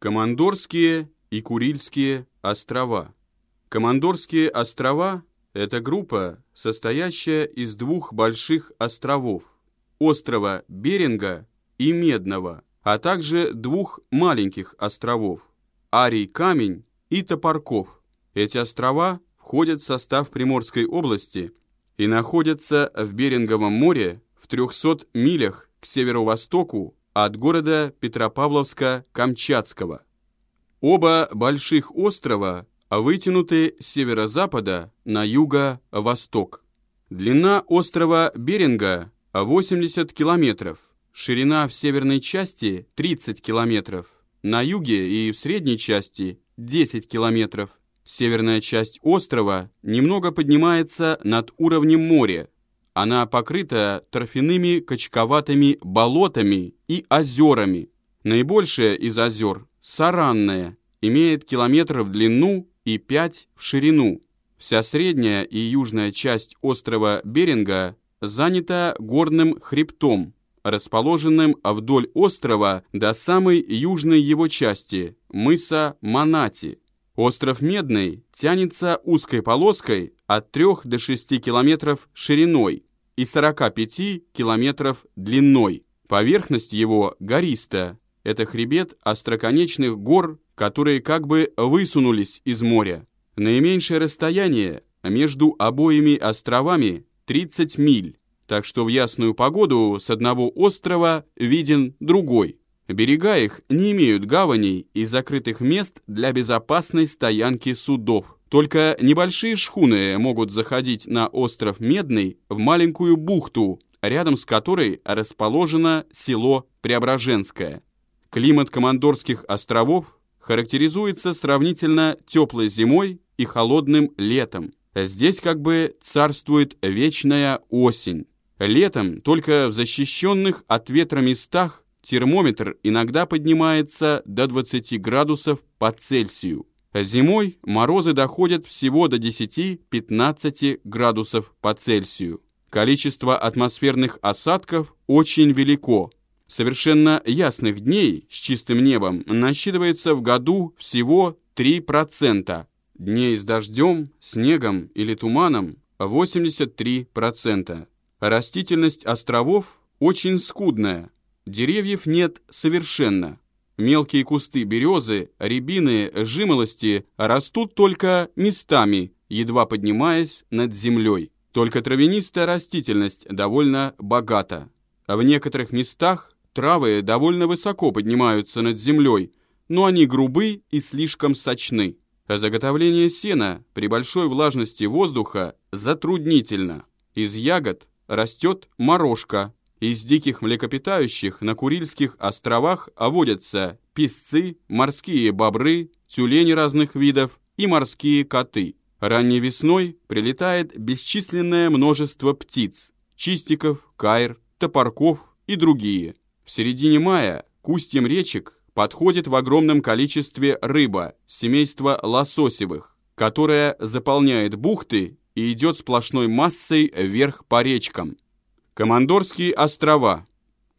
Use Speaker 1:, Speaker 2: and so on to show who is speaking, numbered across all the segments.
Speaker 1: Командорские и Курильские острова. Командорские острова – это группа, состоящая из двух больших островов – острова Беринга и Медного, а также двух маленьких островов – Арий Камень и Топорков. Эти острова входят в состав Приморской области и находятся в Беринговом море в 300 милях к северо-востоку от города Петропавловска-Камчатского. Оба больших острова вытянуты с северо-запада на юго-восток. Длина острова Беринга 80 километров, ширина в северной части 30 километров, на юге и в средней части 10 километров. Северная часть острова немного поднимается над уровнем моря. Она покрыта торфяными качковатыми болотами и озерами. Наибольшее из озер – Саранное, имеет километр в длину и 5 в ширину. Вся средняя и южная часть острова Беринга занята горным хребтом, расположенным вдоль острова до самой южной его части, мыса Манати. Остров Медный тянется узкой полоской от 3 до 6 километров шириной и 45 километров длиной. Поверхность его гориста. Это хребет остроконечных гор, которые как бы высунулись из моря. Наименьшее расстояние между обоими островами 30 миль, так что в ясную погоду с одного острова виден другой. Берега их не имеют гаваней и закрытых мест для безопасной стоянки судов. Только небольшие шхуны могут заходить на остров Медный в маленькую бухту, рядом с которой расположено село Преображенское. Климат Командорских островов характеризуется сравнительно теплой зимой и холодным летом. Здесь как бы царствует вечная осень. Летом только в защищенных от ветра местах термометр иногда поднимается до 20 градусов по Цельсию. Зимой морозы доходят всего до 10-15 градусов по Цельсию. Количество атмосферных осадков очень велико. Совершенно ясных дней с чистым небом насчитывается в году всего 3%. Дней с дождем, снегом или туманом 83%. Растительность островов очень скудная, Деревьев нет совершенно. Мелкие кусты березы, рябины, жимолости растут только местами, едва поднимаясь над землей. Только травянистая растительность довольно богата. В некоторых местах травы довольно высоко поднимаются над землей, но они грубы и слишком сочны. Заготовление сена при большой влажности воздуха затруднительно. Из ягод растет морожка, из диких млекопитающих на Курильских островах водятся песцы, морские бобры, тюлени разных видов и морские коты. Ранней весной прилетает бесчисленное множество птиц, чистиков, кайр, топорков и другие. В середине мая к устьям речек подходит в огромном количестве рыба семейства лососевых, которая заполняет бухты и идет сплошной массой вверх по речкам. Командорские острова.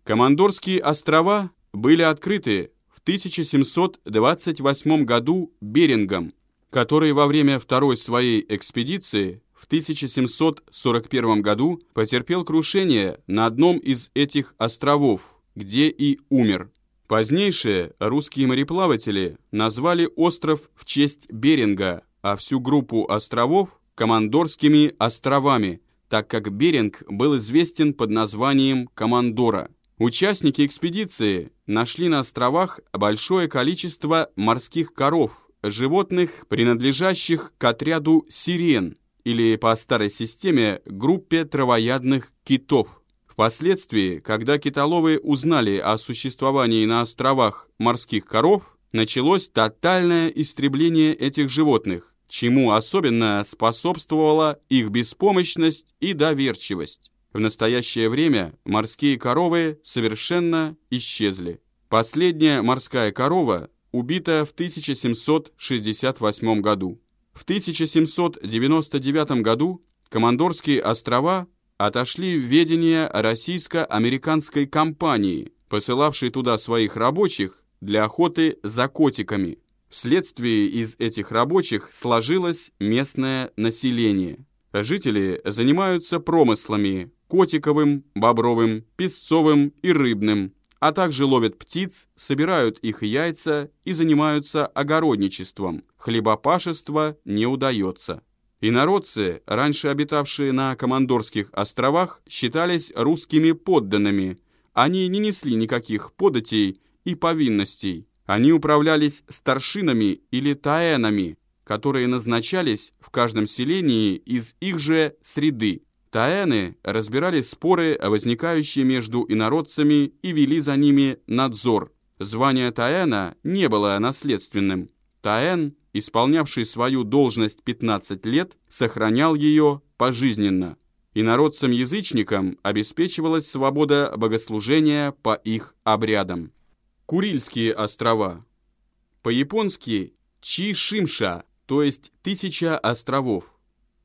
Speaker 1: Командорские острова были открыты в 1728 году Берингом, который во время второй своей экспедиции в 1741 году потерпел крушение на одном из этих островов, где и умер. Позднейшие русские мореплаватели назвали остров в честь Беринга, а всю группу островов – Командорскими островами – так как Беринг был известен под названием Командора. Участники экспедиции нашли на островах большое количество морских коров, животных, принадлежащих к отряду сирен, или по старой системе группе травоядных китов. Впоследствии, когда китоловы узнали о существовании на островах морских коров, началось тотальное истребление этих животных, чему особенно способствовала их беспомощность и доверчивость. В настоящее время морские коровы совершенно исчезли. Последняя морская корова убита в 1768 году. В 1799 году Командорские острова отошли в ведение российско-американской компании, посылавшей туда своих рабочих для охоты за котиками. Вследствие из этих рабочих сложилось местное население. Жители занимаются промыслами котиковым, бобровым, песцовым и рыбным, а также ловят птиц, собирают их яйца и занимаются огородничеством. Хлебопашество не удается. Инородцы, раньше обитавшие на Командорских островах, считались русскими подданными. Они не несли никаких податей и повинностей. Они управлялись старшинами или таэнами, которые назначались в каждом селении из их же среды. Таэны разбирали споры, возникающие между инородцами, и вели за ними надзор. Звание Таэна не было наследственным. Таэн, исполнявший свою должность 15 лет, сохранял ее пожизненно. Инородцам-язычникам обеспечивалась свобода богослужения по их обрядам. Курильские острова. По-японски Чи-Шимша то есть тысяча островов.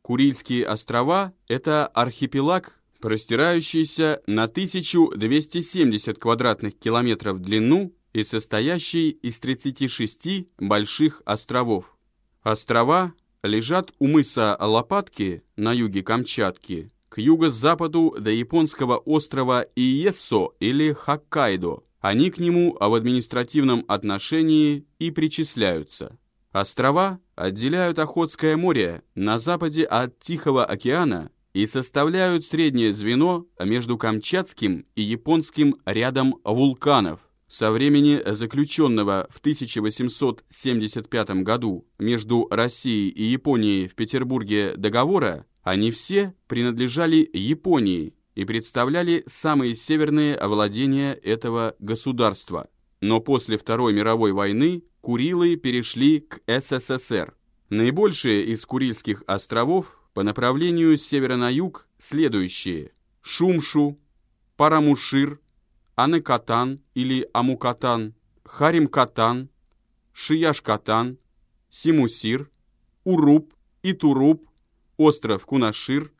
Speaker 1: Курильские острова – это архипелаг, простирающийся на 1270 квадратных километров в длину и состоящий из 36 больших островов. Острова лежат у мыса Лопатки на юге Камчатки, к юго-западу до японского острова Иессо или Хоккайдо. Они к нему в административном отношении и причисляются. Острова отделяют Охотское море на западе от Тихого океана и составляют среднее звено между Камчатским и Японским рядом вулканов. Со времени заключенного в 1875 году между Россией и Японией в Петербурге договора они все принадлежали Японии и представляли самые северные владения этого государства. Но после Второй мировой войны Курилы перешли к СССР. Наибольшие из Курильских островов по направлению с севера на юг следующие. Шумшу, Парамушир, Анекатан или Амукатан, Харимкатан, Шияшкатан, Симусир, Уруп, Итуруп, остров Кунашир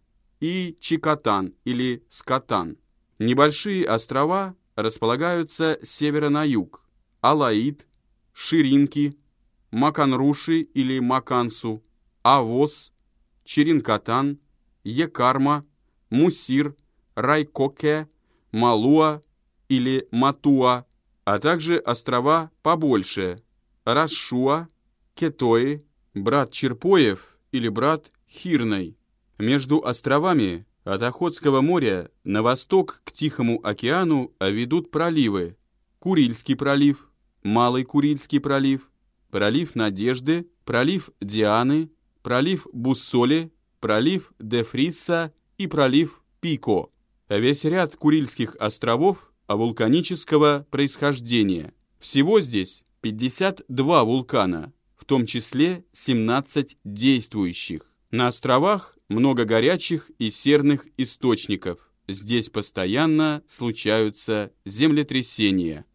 Speaker 1: и Чикатан или Скатан. Небольшие острова располагаются с севера на юг. Алаид, Ширинки, Маканруши или Макансу, Авос, Черинкатан, Екарма, Мусир, Райкоке, Малуа или Матуа, а также острова побольше – Расшуа, Кетои, брат Черпоев или брат Хирной. Между островами от Охотского моря на восток к Тихому океану ведут проливы – Курильский пролив – Малый Курильский пролив, пролив Надежды, пролив Дианы, пролив Буссоли, пролив Дефрисса и пролив Пико. Весь ряд Курильских островов вулканического происхождения. Всего здесь 52 вулкана, в том числе 17 действующих. На островах много горячих и серных источников. Здесь постоянно случаются землетрясения.